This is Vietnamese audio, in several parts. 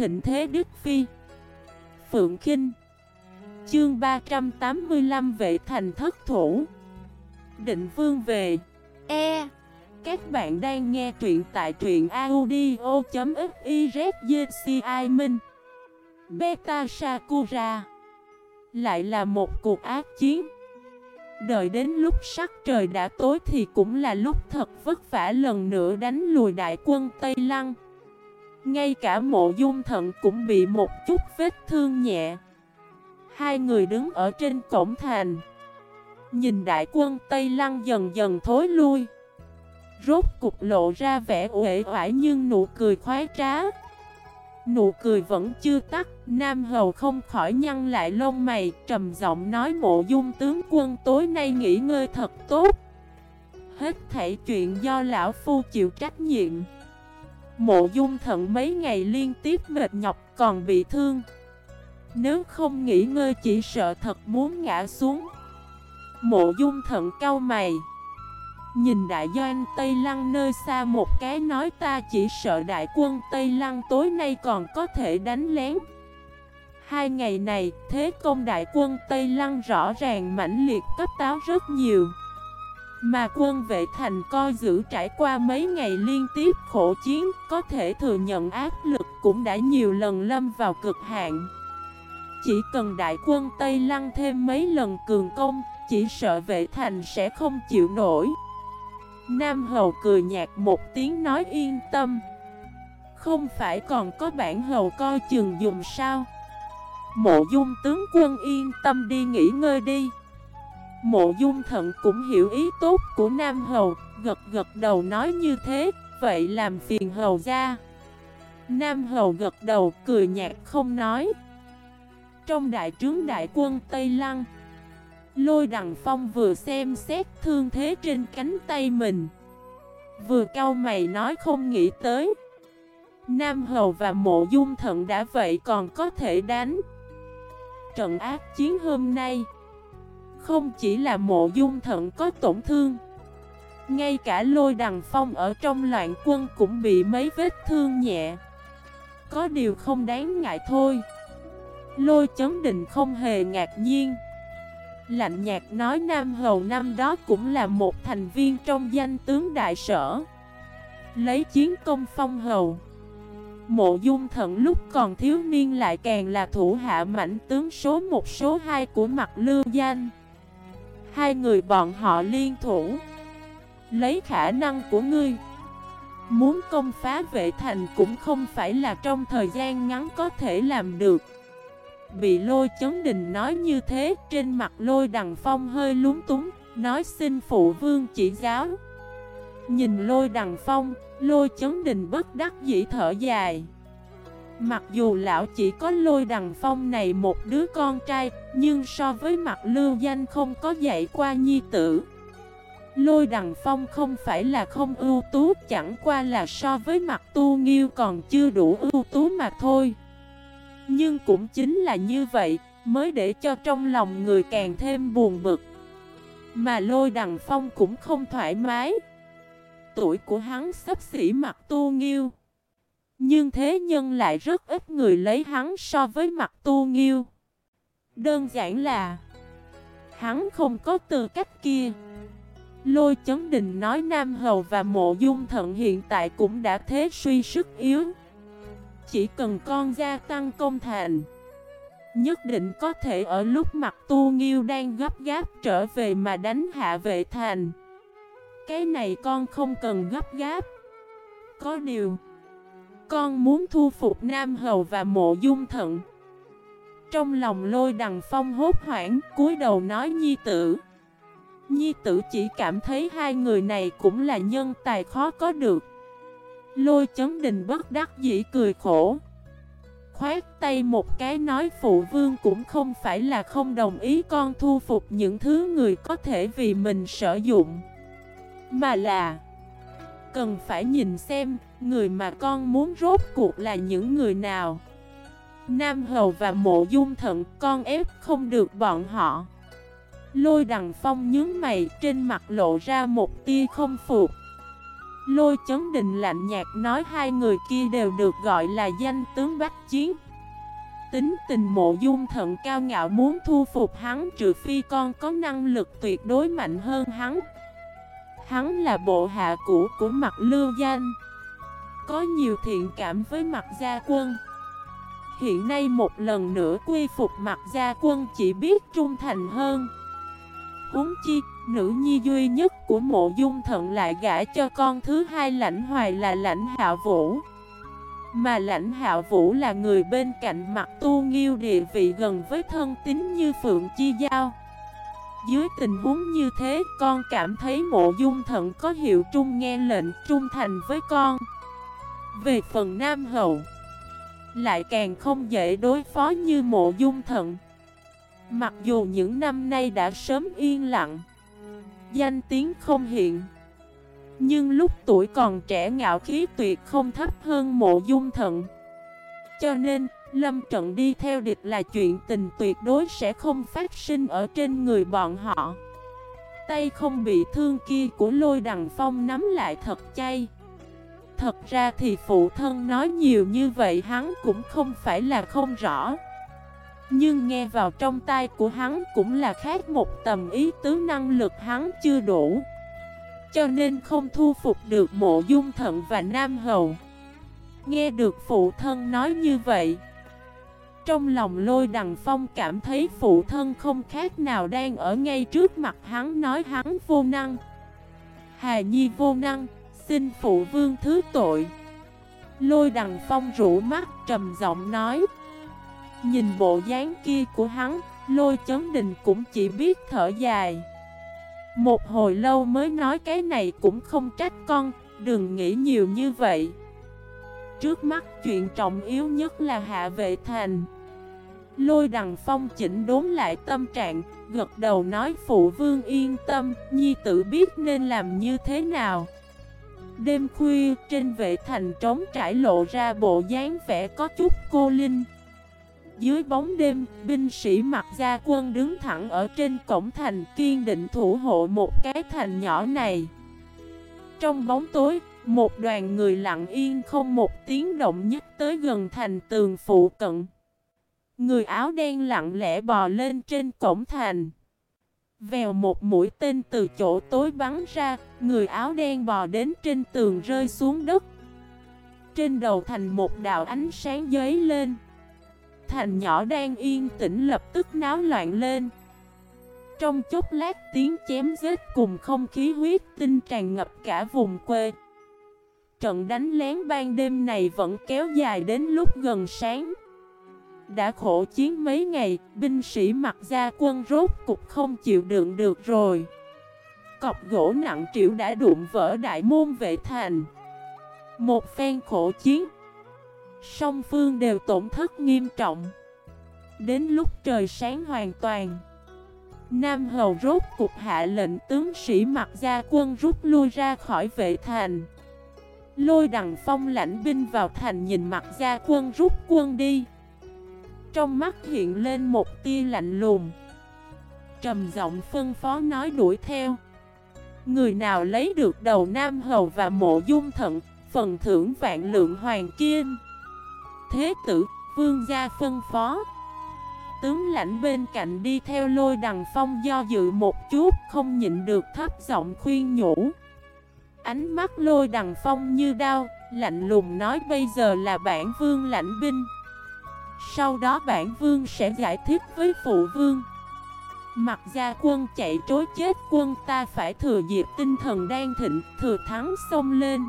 thịnh thế Đức Phi. Phượng Kinh. Chương 385 Vệ thành thất thủ. Định vương về. E. Các bạn đang nghe truyện tại truyện audio.xyzci Minh. Beta Sakura. Lại là một cuộc ác chiến. Đợi đến lúc sắc trời đã tối thì cũng là lúc thật vất vả lần nữa đánh lùi đại quân Tây Lăng. Ngay cả mộ dung thận cũng bị một chút vết thương nhẹ. Hai người đứng ở trên cổng thành. Nhìn đại quân Tây Lăng dần dần thối lui. Rốt cục lộ ra vẻ uể oải nhưng nụ cười khoái trá. Nụ cười vẫn chưa tắt, Nam Hầu không khỏi nhăn lại lông mày, Trầm giọng nói mộ dung tướng quân tối nay nghỉ ngơi thật tốt. Hết thảy chuyện do lão phu chịu trách nhiệm. Mộ dung thận mấy ngày liên tiếp mệt nhọc còn bị thương. Nếu không nghỉ ngơi chỉ sợ thật muốn ngã xuống. Mộ dung thận cau mày. Nhìn đại doanh Tây Lăng nơi xa một cái nói ta chỉ sợ đại quân Tây Lăng tối nay còn có thể đánh lén. Hai ngày này, thế công đại quân Tây Lăng rõ ràng mãnh liệt cấp táo rất nhiều. Mà quân vệ thành coi giữ trải qua mấy ngày liên tiếp khổ chiến, Có thể thừa nhận áp lực cũng đã nhiều lần lâm vào cực hạn. Chỉ cần đại quân Tây Lăng thêm mấy lần cường công, Chỉ sợ vệ thành sẽ không chịu nổi. Nam Hầu cười nhạt một tiếng nói yên tâm. Không phải còn có bản hầu coi chừng dùng sao? Mộ dung tướng quân yên tâm đi nghỉ ngơi đi. Mộ dung thận cũng hiểu ý tốt của Nam Hầu, Gật gật đầu nói như thế, Vậy làm phiền hầu ra Nam Hầu gật đầu, cười nhạt không nói. Trong đại trướng đại quân Tây Lăng, Lôi đằng phong vừa xem xét thương thế trên cánh tay mình, Vừa cau mày nói không nghĩ tới. Nam Hầu và Mộ Dung Thận đã vậy còn có thể đánh. Trận ác chiến hôm nay không chỉ là Mộ Dung Thận có tổn thương, Ngay cả lôi đằng phong ở trong loạn quân cũng bị mấy vết thương nhẹ. Có điều không đáng ngại thôi. Lôi chấn định không hề ngạc nhiên. Lạnh nhạt nói Nam Hầu năm đó cũng là một thành viên trong danh tướng đại sở. Lấy chiến công phong hầu. Mộ dung thận lúc còn thiếu niên lại càng là thủ hạ mảnh tướng số một, số hai của mặt lưu danh. Hai người bọn họ liên thủ. Lấy khả năng của ngươi. Muốn công phá vệ thành cũng không phải là trong thời gian ngắn có thể làm được. Bị lôi chấn đình nói như thế, Trên mặt lôi đằng phong hơi lúng túng, Nói xin phụ vương chỉ giáo. Nhìn lôi đằng phong, Lôi chấn đình bất đắc dĩ thở dài. Mặc dù lão chỉ có lôi đằng phong này một đứa con trai Nhưng so với mặt lưu danh không có dạy qua nhi tử Lôi đằng phong không phải là không ưu tú Chẳng qua là so với mặt tu nghiêu còn chưa đủ ưu tú mà thôi nhưng cũng chính là như vậy, mới để cho trong lòng người càng thêm buồn bực. Mà lôi đằng phong cũng không thoải mái. Tuổi của hắn sắp xỉ mặt tu nghiêu. Nhưng thế nhân lại rất ít người lấy hắn so với mặt tu nghiêu. Đơn giản là, Hắn không có tư cách kia. Lôi chấn đình nói Nam Hầu và Mộ Dung Thận hiện tại cũng đã thế suy sức yếu. Chỉ cần con gia tăng công thành, Nhất định có thể ở lúc mặt tu nghiêu đang gấp gáp trở về mà đánh hạ vệ thành. Cái này con không cần gấp gáp. Có điều con muốn thu phục Nam Hầu và mộ dung thận. Trong lòng lôi đằng phong hốt hoảng, cúi đầu nói nhi tử. Nhi tử chỉ cảm thấy hai người này cũng là nhân tài khó có được. Lôi chấn đình bất đắc dĩ cười khổ. Khoát tay một cái nói phụ vương cũng không phải là không đồng ý con thu phục những thứ người có thể vì mình sử dụng. Mà là, Cần phải nhìn xem người mà con muốn rốt cuộc là những người nào? Nam Hầu và Mộ Dung Thận, con ép không được bọn họ. Lôi đằng phong nhướng mày, trên mặt lộ ra một tia không phục. Lôi chấn đình lạnh nhạt nói, hai người kia đều được gọi là danh tướng bách chiến. Tính tình mộ dung thận cao ngạo muốn thu phục hắn, trừ phi con có năng lực tuyệt đối mạnh hơn hắn. Hắn là bộ hạ cũ của mặt lưu danh. Có nhiều thiện cảm với mặt gia quân. Hiện nay một lần nữa quy phục mặt gia quân chỉ biết trung thành hơn. Huống chi, nữ nhi duy nhất của mộ dung thận lại gả cho con thứ hai lãnh hoài là lãnh hạ vũ. Mà lãnh hạ vũ là người bên cạnh mặt tu nghiêu địa vị gần với thân tín như Phượng Chi Giao. Dưới tình huống như thế con cảm thấy mộ dung thận có hiệu trung nghe lệnh trung thành với con. Về phần Nam Hậu Lại càng không dễ đối phó như mộ dung thận. Mặc dù những năm nay đã sớm yên lặng Danh tiếng không hiện Nhưng lúc tuổi còn trẻ ngạo khí tuyệt không thấp hơn mộ dung thận. Cho nên, lâm trận đi theo địch là chuyện tình tuyệt đối sẽ không phát sinh ở trên người bọn họ. Tay không bị thương kia của lôi đằng phong nắm lại thật chay. Thật ra thì phụ thân nói nhiều như vậy hắn cũng không phải là không rõ. Nhưng nghe vào trong tai của hắn cũng là khác một tầm ý tứ năng lực hắn chưa đủ. Cho nên không thu phục được mộ dung thận và nam hầu. Nghe được phụ thân nói như vậy Trong lòng lôi đằng phong cảm thấy phụ thân không khác nào đang ở ngay trước mặt hắn nói hắn vô năng. Hà nhi vô năng, xin phụ vương thứ tội Lôi đằng phong rủ mắt trầm giọng nói Nhìn bộ dáng kia của hắn, lôi chấn đình cũng chỉ biết thở dài. Một hồi lâu mới nói cái này cũng không trách con, đừng nghĩ nhiều như vậy. Trước mắt chuyện trọng yếu nhất là hạ vệ thành. Lôi đằng phong chỉnh đốn lại tâm trạng, gật đầu nói phụ vương yên tâm, nhi tử biết nên làm như thế nào. Đêm khuya, trên vệ thành trống trải lộ ra bộ dáng vẻ có chút cô linh. Dưới bóng đêm, binh sĩ mặc gia quân đứng thẳng ở trên cổng thành kiên định thủ hộ một cái thành nhỏ này. Trong bóng tối, một đoàn người lặng yên không một tiếng động nhất tới gần thành tường phụ cận. Người áo đen lặng lẽ bò lên trên cổng thành. Vèo một mũi tên từ chỗ tối bắn ra, người áo đen bò đến trên tường rơi xuống đất. Trên đầu thành một đạo ánh sáng giấy lên. Thành nhỏ đang yên tĩnh lập tức náo loạn lên. Trong chốc lát tiếng chém giết cùng không khí huyết tinh tràn ngập cả vùng quê. Trận đánh lén ban đêm này vẫn kéo dài đến lúc gần sáng. Đã khổ chiến mấy ngày, binh sĩ mặc gia quân rốt cục không chịu đựng được rồi. Cọc gỗ nặng triệu đã đụng vỡ đại môn vệ thành. Một phen khổ chiến Song phương đều tổn thất nghiêm trọng. Đến lúc trời sáng hoàn toàn Nam Hầu rốt cục hạ lệnh tướng sĩ mặc gia quân rút lui ra khỏi vệ thành. Lôi đằng phong lãnh binh vào thành nhìn mặt gia quân rút quân đi. Trong mắt hiện lên một tia lạnh lùng. Trầm giọng phân phó nói đuổi theo. Người nào lấy được đầu Nam Hầu và mộ dung thận Phần thưởng vạn lượng hoàng kim? Thế tử, vương gia phân phó. Tướng lãnh bên cạnh đi theo lôi đằng phong do dự một chút Không nhịn được thấp giọng khuyên nhủ. Ánh mắt lôi đằng phong như đau Lạnh lùng nói bây giờ là bản vương lãnh binh. Sau đó bản vương sẽ giải thích với phụ vương. Mặt gia quân chạy trối chết, quân ta phải thừa dịp tinh thần đang thịnh, Thừa thắng xông lên.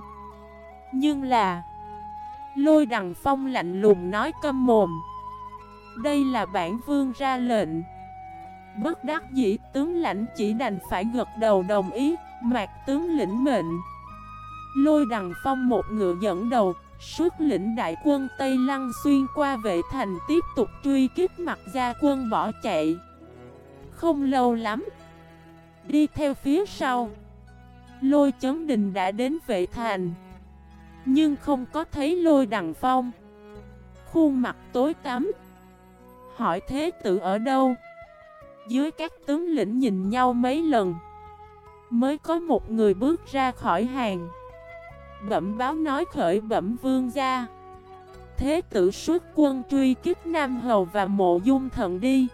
Nhưng là, Lôi đằng phong lạnh lùng nói câm mồm. Đây là bản vương ra lệnh. Bất đắc dĩ, tướng lãnh chỉ đành phải gật đầu đồng ý, Mạc tướng lĩnh mệnh. Lôi đằng phong một ngựa dẫn đầu Suốt lĩnh đại quân Tây Lăng xuyên qua vệ thành Tiếp tục truy kích mặt gia quân bỏ chạy. Không lâu lắm, Đi theo phía sau, Lôi chấn đình đã đến vệ thành. Nhưng không có thấy lôi đằng phong. Khuôn mặt tối tắm Hỏi thế tử ở đâu? Dưới các tướng lĩnh nhìn nhau mấy lần, Mới có một người bước ra khỏi hàng bẩm báo nói khởi bẩm vương gia. Thế tử xuất quân truy kích Nam Hầu và mộ dung thận đi.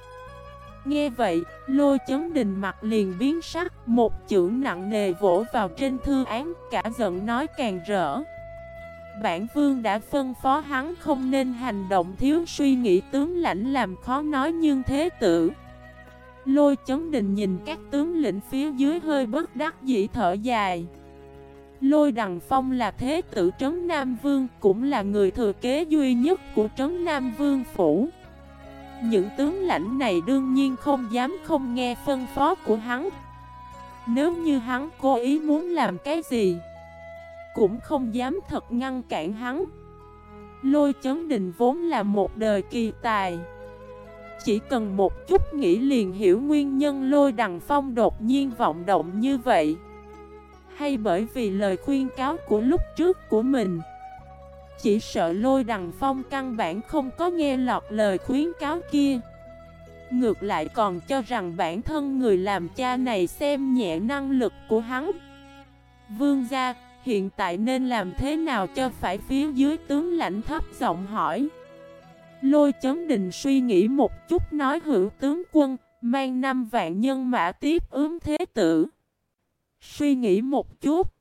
Nghe vậy, lôi chấn đình mặt liền biến sắc Một chữ nặng nề vỗ vào trên thư án Cả giận nói càng rỡ. Bản vương đã phân phó hắn không nên hành động thiếu suy nghĩ tướng lãnh làm khó nói nhưng thế tử. Lôi chấn đình nhìn các tướng lĩnh phía dưới hơi bất đắc dĩ thở dài. Lôi Đằng Phong là thế tử Trấn Nam Vương, Cũng là người thừa kế duy nhất của Trấn Nam Vương Phủ. Những tướng lãnh này đương nhiên không dám không nghe phân phó của hắn. Nếu như hắn cố ý muốn làm cái gì, Cũng không dám thật ngăn cản hắn. Lôi chấn đình vốn là một đời kỳ tài. Chỉ cần một chút nghĩ liền hiểu nguyên nhân lôi đằng phong đột nhiên vọng động như vậy hay bởi vì lời khuyên cáo của lúc trước của mình. Chỉ sợ lôi đằng phong căn bản không có nghe lọt lời khuyến cáo kia. Ngược lại còn cho rằng bản thân người làm cha này xem nhẹ năng lực của hắn. Vương gia, hiện tại nên làm thế nào cho phải phía dưới tướng lãnh thấp giọng hỏi. Lôi chấn đình suy nghĩ một chút nói hữu tướng quân Mang năm vạn nhân mã tiếp ướm thế tử. Suy nghĩ một chút.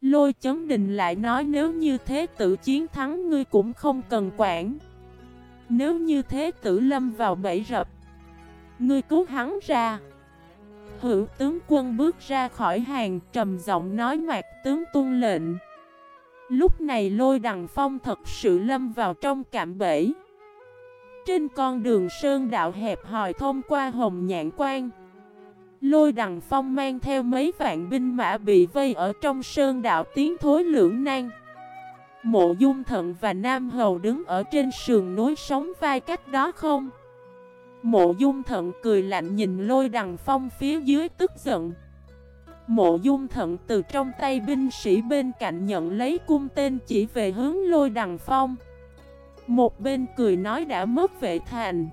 Lôi chấn đình lại nói nếu như thế tử chiến thắng ngươi cũng không cần quản. Nếu như thế tử lâm vào bẫy rập, Ngươi cứu hắn ra. Hữu tướng quân bước ra khỏi hàng trầm giọng nói mạc tướng tuân lệnh. Lúc này lôi đằng phong thật sự lâm vào trong cạm bẫy. Trên con đường sơn đạo hẹp hòi thông qua hồng nhạn quan Lôi đằng phong mang theo mấy vạn binh mã bị vây ở trong sơn đạo tiến thối lưỡng nan. Mộ dung thận và Nam Hầu đứng ở trên sườn núi sống vai cách đó không? Mộ dung thận cười lạnh nhìn lôi đằng phong phía dưới tức giận. Mộ dung thận từ trong tay binh sĩ bên cạnh nhận lấy cung tên chỉ về hướng lôi đằng phong. Một bên cười nói đã mất vệ thành.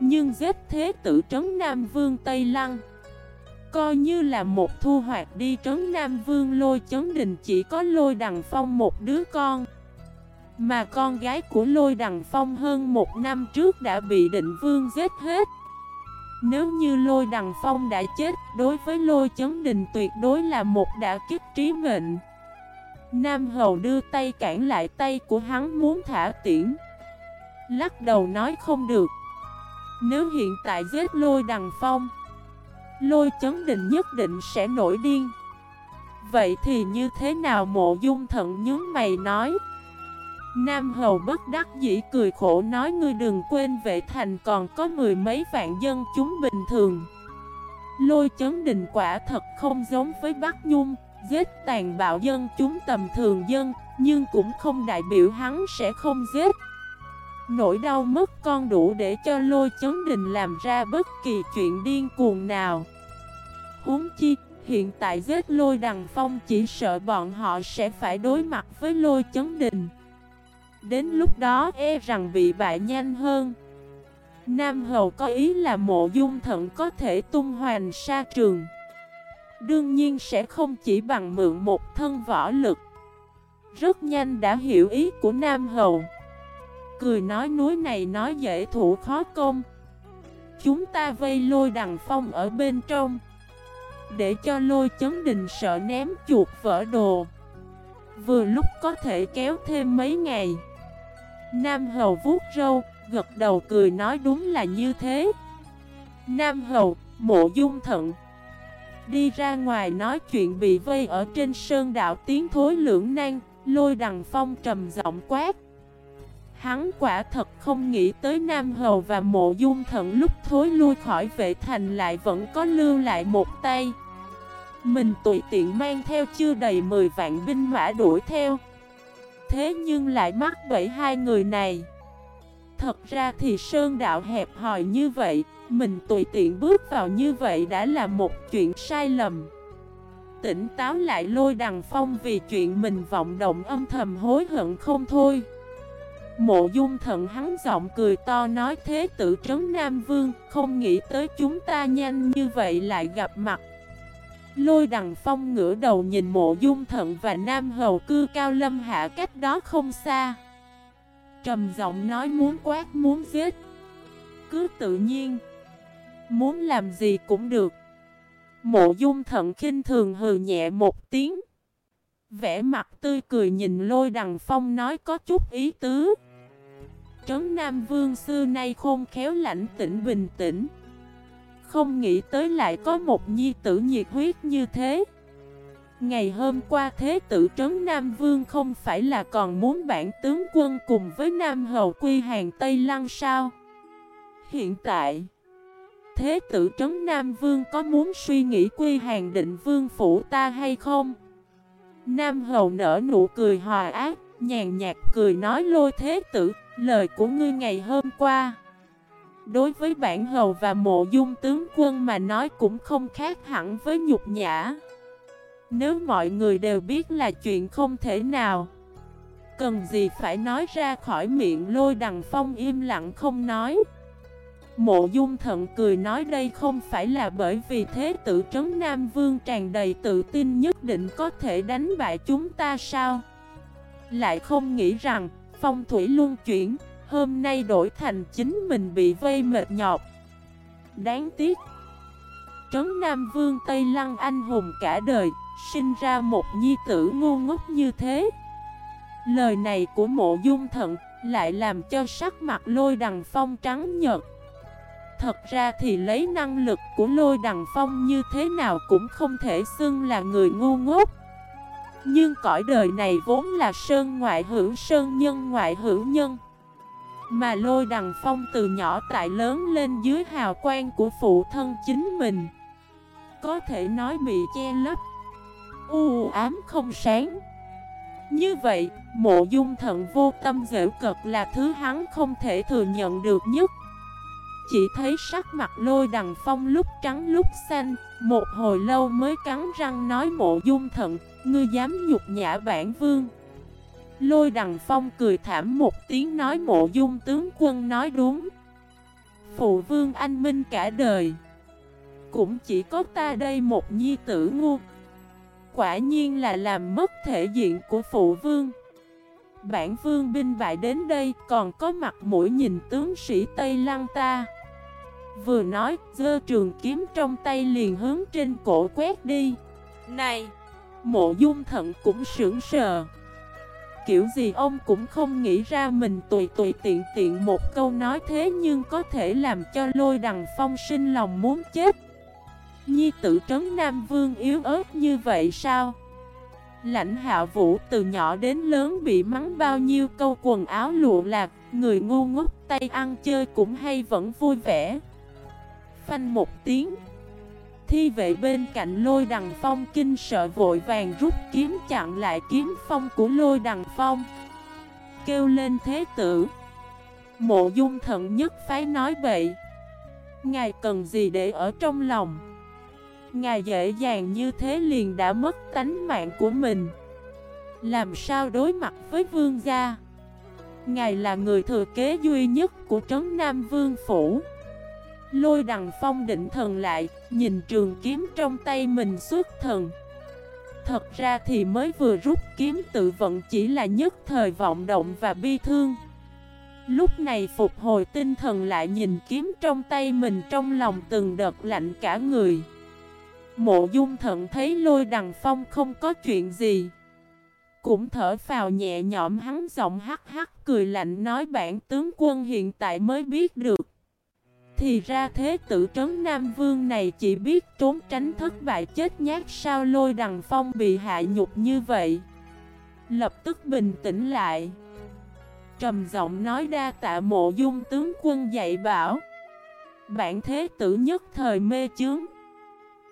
Nhưng giết thế tử trấn Nam Vương Tây Lăng, Coi như là một thu hoạch đi trấn Nam Vương lôi chấn đình chỉ có lôi đằng phong một đứa con. Mà con gái của lôi đằng phong hơn một năm trước đã bị định vương giết hết. Nếu như lôi đằng phong đã chết, Đối với lôi chấn đình tuyệt đối là một đã kích trí mệnh. Nam Hầu đưa tay cản lại tay của hắn muốn thả tiễn. Lắc đầu nói không được. Nếu hiện tại giết lôi đằng phong, Lôi chấn định nhất định sẽ nổi điên. Vậy thì như thế nào mộ dung thận nhớ mày nói? Nam hầu bất đắc dĩ cười khổ nói, ngươi đừng quên vệ thành còn có mười mấy vạn dân chúng bình thường. Lôi chấn định quả thật không giống với Bắc Nhung, Giết tàn bạo dân chúng tầm thường dân, Nhưng cũng không đại biểu hắn sẽ không giết. Nỗi đau mất con đủ để cho lôi chấn đình làm ra bất kỳ chuyện điên cuồng nào. Huống chi, hiện tại giết lôi đằng phong chỉ sợ bọn họ sẽ phải đối mặt với lôi chấn đình. Đến lúc đó e rằng bị bại nhanh hơn. Nam Hầu có ý là mộ dung thận có thể tung hoành xa trường. Đương nhiên sẽ không chỉ bằng mượn một thân võ lực. Rất nhanh đã hiểu ý của Nam Hầu. Cười nói núi này nói dễ thủ khó công. Chúng ta vây lôi đằng phong ở bên trong. Để cho lôi chấn đình sợ ném chuột vỡ đồ. Vừa lúc có thể kéo thêm mấy ngày. Nam Hầu vuốt râu, gật đầu cười nói đúng là như thế. Nam Hầu, mộ dung thận. Đi ra ngoài nói chuyện bị vây ở trên sơn đạo tiếng thối lưỡng nan Lôi đằng phong trầm giọng quát. Hắn quả thật không nghĩ tới Nam Hầu và mộ dung thận lúc thối lui khỏi vệ thành lại vẫn có lưu lại một tay. Mình tùy tiện mang theo chưa đầy 10 vạn binh mã đuổi theo. Thế nhưng lại mắc bẫy hai người này. Thật ra thì sơn đạo hẹp hòi như vậy, Mình tùy tiện bước vào như vậy đã là một chuyện sai lầm. Tỉnh táo lại lôi đằng phong vì chuyện mình vọng động âm thầm hối hận không thôi. Mộ dung thận hắn giọng cười to nói thế tử trấn Nam Vương, Không nghĩ tới chúng ta nhanh như vậy lại gặp mặt. Lôi đằng phong ngửa đầu nhìn mộ dung thận và nam hầu cư cao lâm hạ cách đó không xa. Trầm giọng nói muốn quát, muốn giết. Cứ tự nhiên. Muốn làm gì cũng được. Mộ dung thận khinh thường hừ nhẹ một tiếng. Vẽ mặt tươi cười nhìn lôi đằng phong nói có chút ý tứ. Trấn Nam Vương xưa nay khôn khéo lãnh tĩnh bình tĩnh. Không nghĩ tới lại có một nhi tử nhiệt huyết như thế. Ngày hôm qua thế tử Trấn Nam Vương không phải là còn muốn bản tướng quân cùng với Nam Hầu Quy Hàng Tây Lăng sao? Hiện tại, Thế tử Trấn Nam Vương có muốn suy nghĩ Quy Hàng định Vương phủ ta hay không? Nam Hầu nở nụ cười hòa ác, Nhàn nhạt cười nói lôi thế tử Lời của ngươi ngày hôm qua. Đối với bản hầu và mộ dung tướng quân mà nói cũng không khác hẳn với nhục nhã. Nếu mọi người đều biết là chuyện không thể nào, Cần gì phải nói ra khỏi miệng lôi đằng phong im lặng không nói. Mộ dung thận cười nói đây không phải là bởi vì thế tử trấn Nam Vương tràn đầy tự tin nhất định có thể đánh bại chúng ta sao? Lại không nghĩ rằng phong thủy luôn chuyển, Hôm nay đổi thành chính mình bị vây mệt nhọc. Đáng tiếc, Trấn Nam Vương Tây Lăng anh hùng cả đời, Sinh ra một nhi tử ngu ngốc như thế. Lời này của mộ dung thận Lại làm cho sắc mặt lôi đằng phong trắng nhợt. Thật ra thì lấy năng lực của lôi đằng phong như thế nào cũng không thể xưng là người ngu ngốc. Nhưng cõi đời này vốn là sơn ngoại hữu sơn nhân ngoại hữu nhân. Mà lôi đằng phong từ nhỏ tại lớn lên dưới hào quang của phụ thân chính mình. Có thể nói bị che lấp. U ám không sáng. Như vậy, mộ dung thận vô tâm dễ cực là thứ hắn không thể thừa nhận được nhất. Chỉ thấy sắc mặt lôi đằng phong lúc trắng lúc xanh Một hồi lâu mới cắn răng nói mộ dung thận Ngươi dám nhục nhã bản vương. Lôi đằng phong cười thảm một tiếng nói mộ dung tướng quân nói đúng. Phụ vương anh minh cả đời. Cũng chỉ có ta đây một nhi tử ngu. Quả nhiên là làm mất thể diện của phụ vương. Bản vương binh bại đến đây còn có mặt mũi nhìn tướng sĩ Tây Lăng ta. Vừa nói, dơ trường kiếm trong tay liền hướng trên cổ quét đi. Này, mộ dung thận cũng sững sờ. Kiểu gì ông cũng không nghĩ ra mình tùy tùy tiện tiện một câu nói thế Nhưng có thể làm cho lôi đằng phong sinh lòng muốn chết. Nhi tử trấn Nam Vương yếu ớt như vậy sao? Lãnh hạ vũ từ nhỏ đến lớn bị mắng bao nhiêu câu quần áo lụa lạc, Người ngu ngốc tay ăn chơi cũng hay vẫn vui vẻ. Phanh một tiếng Thi vệ bên cạnh lôi đằng phong kinh sợ vội vàng rút kiếm chặn lại kiếm phong của lôi đằng phong. Kêu lên thế tử. Mộ dung thận nhất phái nói vậy Ngài cần gì để ở trong lòng? Ngài dễ dàng như thế liền đã mất tánh mạng của mình. Làm sao đối mặt với vương gia? Ngài là người thừa kế duy nhất của Trấn Nam Vương Phủ. Lôi đằng phong định thần lại, nhìn trường kiếm trong tay mình xuất thần. Thật ra thì mới vừa rút kiếm tự vận chỉ là nhất thời vọng động và bi thương. Lúc này phục hồi tinh thần lại nhìn kiếm trong tay mình trong lòng từng đợt lạnh cả người. Mộ dung thận thấy lôi đằng phong không có chuyện gì. Cũng thở phào nhẹ nhõm hắn giọng hắc hắc cười lạnh nói bản tướng quân hiện tại mới biết được. Thì ra thế tử trấn Nam Vương này chỉ biết trốn tránh thất bại chết nhát sao lôi đằng phong bị hạ nhục như vậy. Lập tức bình tĩnh lại. Trầm giọng nói đa tạ mộ dung tướng quân dạy bảo. Bản thế tử nhất thời mê chướng.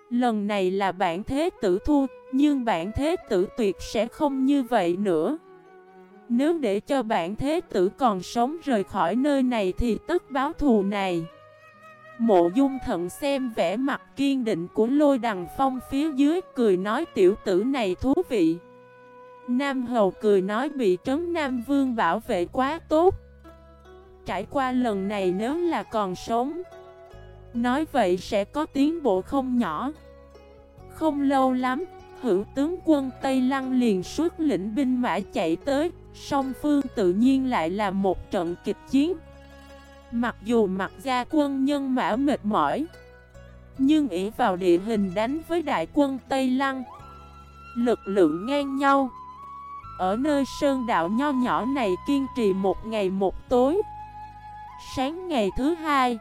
Lần này là bản thế tử thua, Nhưng bản thế tử tuyệt sẽ không như vậy nữa. Nếu để cho bản thế tử còn sống rời khỏi nơi này thì tất báo thù này. Mộ dung thận xem vẻ mặt kiên định của lôi đằng phong phía dưới cười nói tiểu tử này thú vị. Nam hầu cười nói bị trấn Nam vương bảo vệ quá tốt. Trải qua lần này nếu là còn sống Nói vậy sẽ có tiến bộ không nhỏ. Không lâu lắm, hữu tướng quân Tây Lăng liền xuất lĩnh binh mã chạy tới, song phương tự nhiên lại là một trận kịch chiến. Mặc dù mặt gia quân nhân mã mệt mỏi, nhưng ỷ vào địa hình đánh với đại quân Tây Lăng, lực lượng ngang nhau. Ở nơi sơn đạo nho nhỏ này kiên trì một ngày một tối. Sáng ngày thứ hai,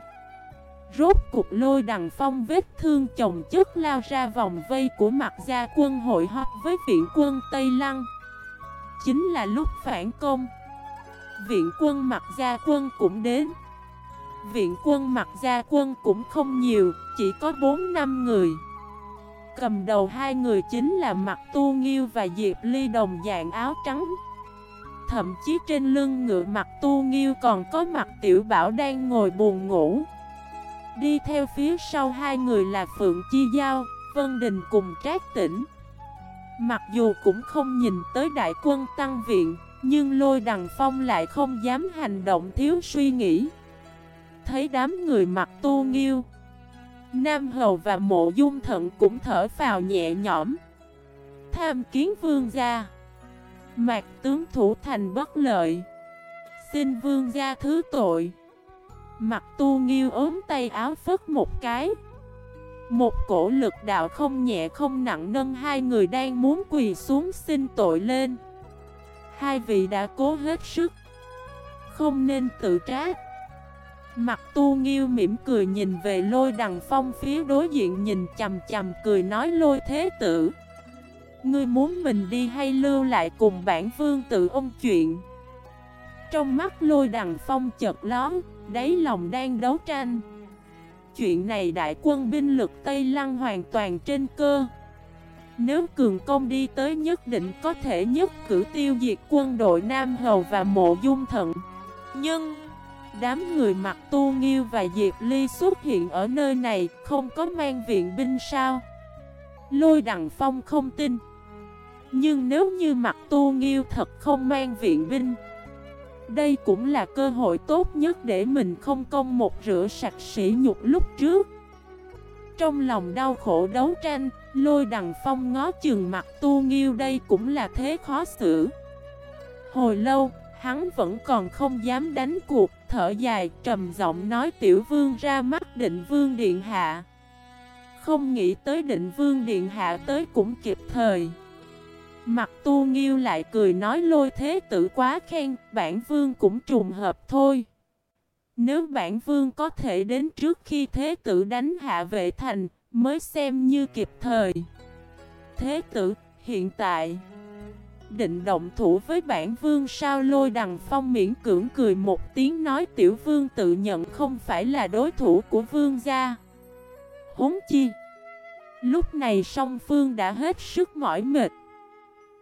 Rốt cục lôi đằng phong vết thương chồng chất lao ra vòng vây của mặt gia quân hội họp với viện quân Tây Lăng Chính là lúc phản công Viện quân mặt gia quân cũng đến Viện quân mặt gia quân cũng không nhiều, chỉ có 4-5 người Cầm đầu hai người chính là mặt tu nghiêu và Diệp Ly đồng dạng áo trắng Thậm chí trên lưng ngựa mặt tu nghiêu còn có mặt tiểu bảo đang ngồi buồn ngủ Đi theo phía sau hai người là Phượng Chi Giao, Vân Đình cùng Trác Tỉnh. Mặc dù cũng không nhìn tới đại quân tăng viện, nhưng lôi đằng phong lại không dám hành động thiếu suy nghĩ. Thấy đám người mặc tu nghiêu, Nam Hầu và Mộ Dung Thận cũng thở phào nhẹ nhõm. Tham kiến vương gia, Mạc tướng thủ thành bất lợi, xin vương gia thứ tội. Mặt tu nghiêu ốm tay áo phất một cái. Một cổ lực đạo không nhẹ không nặng nâng hai người đang muốn quỳ xuống xin tội lên. Hai vị đã cố hết sức. Không nên tự trách. Mặt tu nghiêu mỉm cười nhìn về lôi đằng phong phía đối diện nhìn chầm chầm cười nói lôi thế tử. Ngươi muốn mình đi hay lưu lại cùng bản vương tự ôn chuyện? Trong mắt lôi đằng phong chợt lón, đáy lòng đang đấu tranh. Chuyện này đại quân binh lực Tây Lăng hoàn toàn trên cơ. Nếu cường công đi tới nhất định có thể nhất cử tiêu diệt quân đội Nam Hầu và Mộ Dung Thận. Nhưng Đám người mặc tu nghiêu và Diệp Ly xuất hiện ở nơi này Không có mang viện binh sao? Lôi Đằng Phong không tin. Nhưng nếu như mặc tu nghiêu thật không mang viện binh đây cũng là cơ hội tốt nhất để mình không công một rửa sạch sỉ nhục lúc trước. Trong lòng đau khổ đấu tranh, lôi đằng phong ngó chừng mặt tu nghiêu đây cũng là thế khó xử. Hồi lâu, hắn vẫn còn không dám đánh cuộc, thở dài, trầm giọng nói tiểu vương ra mắt định vương điện hạ Không nghĩ tới định vương điện hạ tới cũng kịp thời Mặt tu nghiêu lại cười nói lôi thế tử quá khen, bản vương cũng trùng hợp thôi. Nếu bản vương có thể đến trước khi thế tử đánh hạ vệ thành, mới xem như kịp thời. Thế tử, hiện tại, định động thủ với bản vương sao lôi đằng phong miễn cưỡng cười một tiếng nói tiểu vương tự nhận không phải là đối thủ của vương gia. Huống chi, lúc này song phương đã hết sức mỏi mệt.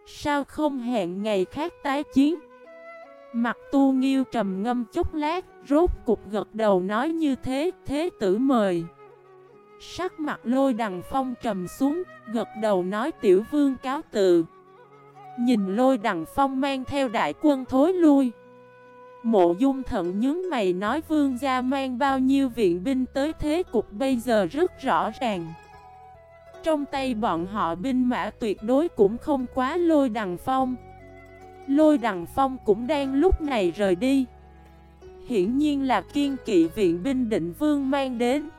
Sao không hẹn ngày khác tái chiến Mặt tu nghiêu trầm ngâm chút lát Rốt cục gật đầu nói như thế Thế tử mời Sắc mặt lôi đằng phong trầm xuống Gật đầu nói tiểu vương cáo tự Nhìn lôi đằng phong mang theo đại quân thối lui. Mộ dung thận nhướng mày nói, vương gia mang bao nhiêu viện binh tới thế cục bây giờ rất rõ ràng. Trong tay bọn họ binh mã tuyệt đối cũng không quá lôi đằng phong. Lôi đằng phong cũng đang lúc này rời đi. Hiển nhiên là kiên kỵ viện binh định vương mang đến.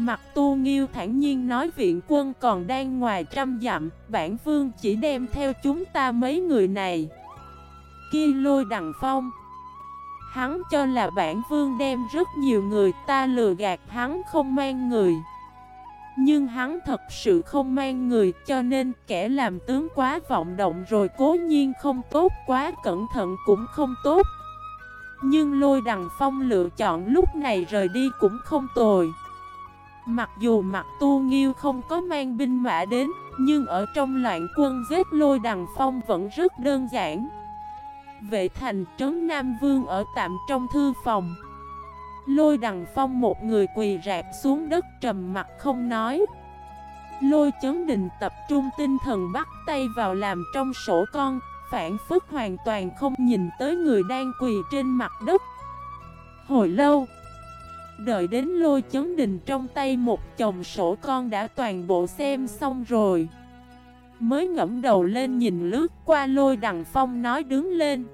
Mặt tu nghiêu thản nhiên nói viện quân còn đang ngoài trăm dặm, Bản vương chỉ đem theo chúng ta mấy người này. Kia lôi đằng phong. Hắn cho là bản vương đem rất nhiều người, ta lừa gạt hắn không mang người. Nhưng hắn thật sự không mang người, cho nên kẻ làm tướng quá vọng động rồi cố nhiên không tốt, quá cẩn thận cũng không tốt. Nhưng lôi đằng phong lựa chọn lúc này rời đi cũng không tồi. Mặc dù mặt tu nghiêu không có mang binh mã đến, Nhưng ở trong loạn quân giết lôi đằng phong vẫn rất đơn giản. Vệ thành trấn Nam Vương ở tạm trong thư phòng. Lôi đằng phong một người quỳ rạp xuống đất trầm mặt không nói. Lôi chấn đình tập trung tinh thần bắt tay vào làm trong sổ con, Phản phức hoàn toàn không nhìn tới người đang quỳ trên mặt đất. Hồi lâu Đợi đến lôi chấn đình trong tay một chồng sổ con đã toàn bộ xem xong rồi. Mới ngẫm đầu lên nhìn lướt qua lôi đằng phong nói đứng lên.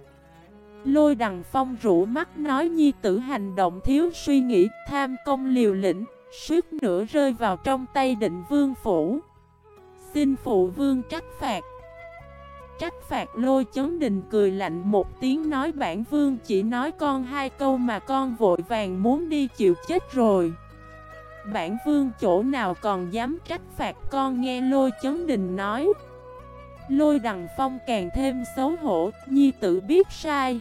Lôi đằng phong rủ mắt nói nhi tử hành động thiếu suy nghĩ, tham công liều lĩnh, Suýt nữa rơi vào trong tay định vương phủ. Xin phụ vương trách phạt. Trách phạt lôi chấn đình cười lạnh một tiếng nói bản vương chỉ nói con hai câu mà con vội vàng muốn đi chịu chết rồi. Bản vương chỗ nào còn dám trách phạt con nghe lôi chấn đình nói. Lôi đằng phong càng thêm xấu hổ, nhi tử biết sai.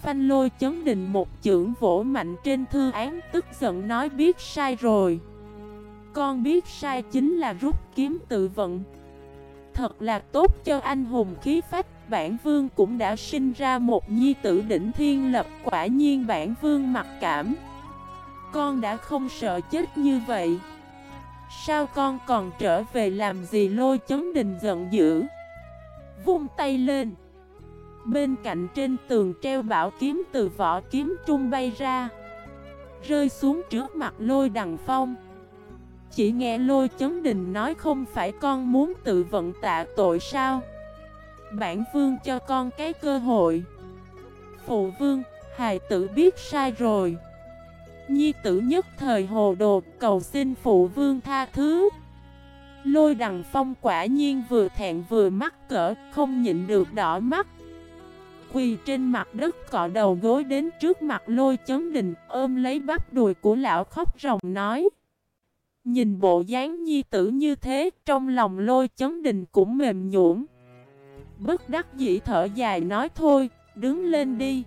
Phanh lôi chấn đình một chưởng vỗ mạnh trên thư án tức giận nói biết sai rồi. Con biết sai chính là rút kiếm tự vận. Thật là tốt cho anh hùng khí phách. Bản vương cũng đã sinh ra một nhi tử đỉnh thiên lập Quả nhiên bản vương mặc cảm. Con đã không sợ chết như vậy. Sao con còn trở về làm gì lôi chấn đình giận dữ? Vung tay lên. Bên cạnh trên tường treo bảo kiếm từ vỏ kiếm trung bay ra. Rơi xuống trước mặt lôi đằng phong. Chỉ nghe lôi chấn đình nói không phải con muốn tự vận tạ tội sao? Bản vương cho con cái cơ hội. Phụ vương, hài tử biết sai rồi. Nhi tử nhất thời hồ đồ cầu xin phụ vương tha thứ. Lôi đằng phong quả nhiên vừa thẹn vừa mắc cỡ Không nhịn được đỏ mắt. Quỳ trên mặt đất cọ đầu gối đến trước mặt lôi chấn đình Ôm lấy bắp đùi của lão khóc ròng nói. Nhìn bộ dáng nhi tử như thế Trong lòng lôi chấn đình cũng mềm nhũn Bất đắc dĩ thở dài nói thôi Đứng lên đi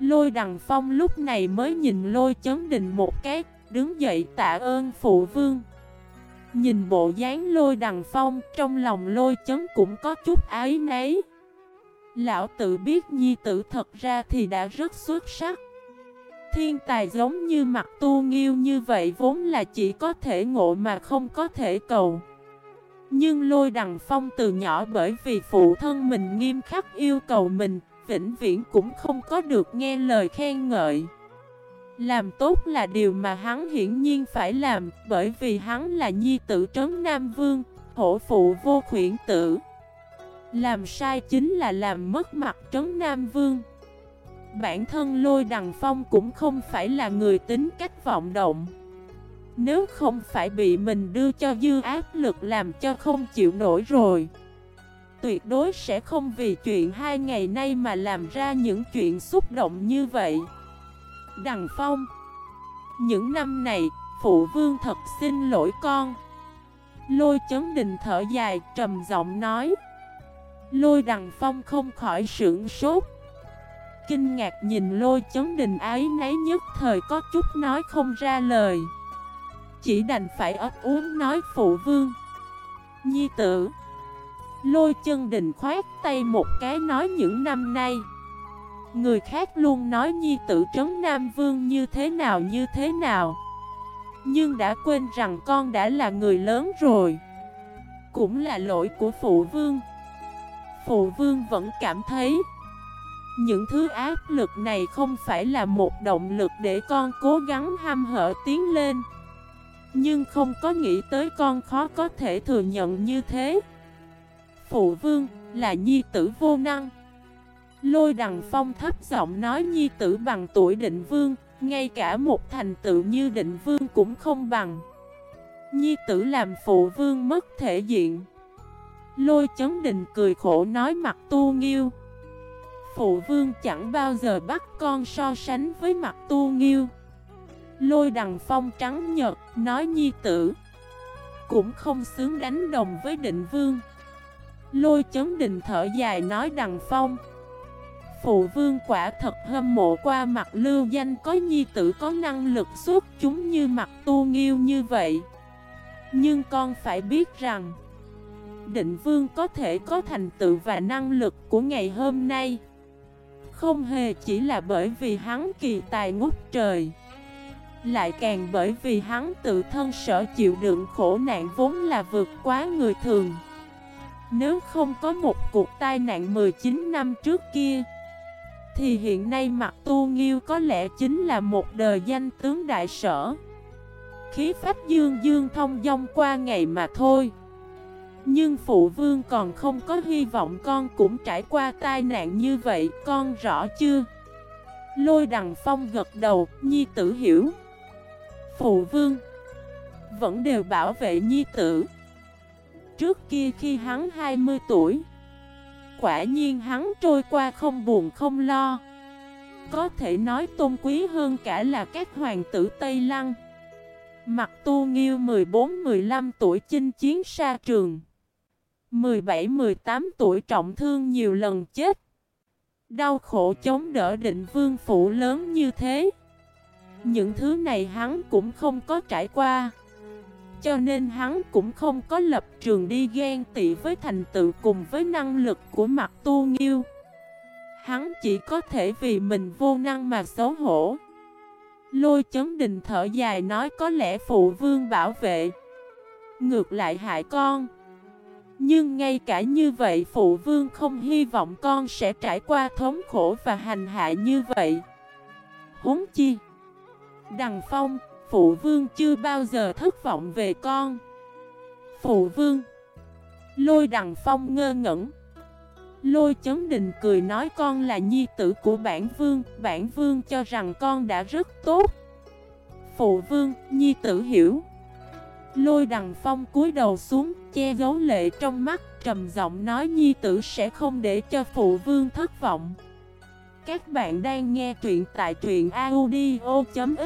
Lôi đằng phong lúc này mới nhìn lôi chấn đình một cái, đứng dậy tạ ơn phụ vương. Nhìn bộ dáng lôi đằng phong, trong lòng lôi chấn cũng có chút ái nấy. Lão tự biết nhi tử thật ra thì đã rất xuất sắc. Thiên tài giống như mặt tu nghiêu như vậy vốn là chỉ có thể ngộ mà không có thể cầu. Nhưng lôi đằng phong từ nhỏ bởi vì phụ thân mình nghiêm khắc yêu cầu mình vĩnh viễn cũng không có được nghe lời khen ngợi. Làm tốt là điều mà hắn hiển nhiên phải làm, bởi vì hắn là nhi tử trấn Nam Vương, hổ phụ vô khuyển tử. Làm sai chính là làm mất mặt trấn Nam Vương. Bản thân lôi đằng phong cũng không phải là người tính cách vọng động. Nếu không phải bị mình đưa cho dư áp lực làm cho không chịu nổi rồi tuyệt đối sẽ không vì chuyện hai ngày nay mà làm ra những chuyện xúc động như vậy. Đằng Phong Những năm này, phụ vương thật xin lỗi con. Lôi chấn đình thở dài, trầm giọng nói. Lôi đằng Phong không khỏi sưởng sốt. Kinh ngạc nhìn lôi chấn đình ái nấy nhất thời có chút nói không ra lời. Chỉ đành phải ấp uống nói phụ vương. Nhi tử. Lôi chân đình khoát tay một cái nói những năm nay. Người khác luôn nói nhi tử trấn Nam Vương như thế nào như thế nào. Nhưng đã quên rằng con đã là người lớn rồi. Cũng là lỗi của phụ vương. Phụ vương vẫn cảm thấy những thứ áp lực này không phải là một động lực để con cố gắng ham hở tiến lên Nhưng không có nghĩ tới con khó có thể thừa nhận như thế phụ vương, là nhi tử vô năng. Lôi đằng phong thấp giọng nói nhi tử bằng tuổi định vương, ngay cả một thành tựu như định vương cũng không bằng. Nhi tử làm phụ vương mất thể diện. Lôi chấn đình cười khổ nói mặt tu nghiêu. Phụ vương chẳng bao giờ bắt con so sánh với mặt tu nghiêu. Lôi đằng phong trắng nhật, nói nhi tử. Cũng không xứng đánh đồng với định vương. Lôi chấn định thở dài nói đằng phong Phụ vương quả thật hâm mộ qua mặt lưu danh có nhi tử có năng lực xuất chúng như mặt tu nghiêu như vậy Nhưng con phải biết rằng Định vương có thể có thành tựu và năng lực của ngày hôm nay không hề chỉ là bởi vì hắn kỳ tài ngút trời. Lại càng bởi vì hắn tự thân sở chịu đựng khổ nạn vốn là vượt quá người thường. Nếu không có một cuộc tai nạn 19 năm trước kia, Thì hiện nay mặt tu nghiêu có lẽ chính là một đời danh tướng đại sở. Khí phách dương dương thông dong qua ngày mà thôi. Nhưng phụ vương còn không có hy vọng con cũng trải qua tai nạn như vậy Con rõ chưa? Lôi đằng phong gật đầu, nhi tử hiểu. Phụ vương Vẫn đều bảo vệ nhi tử. Trước kia khi hắn 20 tuổi Quả nhiên hắn trôi qua không buồn không lo. Có thể nói tôn quý hơn cả là các hoàng tử Tây Lăng. Mặt tu nghiêu 14-15 tuổi chinh chiến xa trường. 17-18 tuổi trọng thương nhiều lần chết. Đau khổ chống đỡ định vương phủ lớn như thế. Những thứ này hắn cũng không có trải qua. Cho nên hắn cũng không có lập trường đi ghen tị với thành tựu cùng với năng lực của mặt tu nghiêu. Hắn chỉ có thể vì mình vô năng mà xấu hổ. Lôi chấn đình thở dài nói có lẽ phụ vương bảo vệ. Ngược lại hại con. Nhưng ngay cả như vậy phụ vương không hy vọng con sẽ trải qua thống khổ và hành hạ như vậy. Huống chi Đằng Phong, phụ vương chưa bao giờ thất vọng về con. Phụ vương Lôi đằng Phong ngơ ngẩn. Lôi chấn đình cười nói con là nhi tử của bản vương Bản vương cho rằng con đã rất tốt. Phụ vương, nhi tử hiểu. Lôi đằng phong cúi đầu xuống, Che giấu lệ trong mắt, Trầm giọng nói nhi tử sẽ không để cho phụ vương thất vọng. Các bạn đang nghe truyện tại truyện audio.fif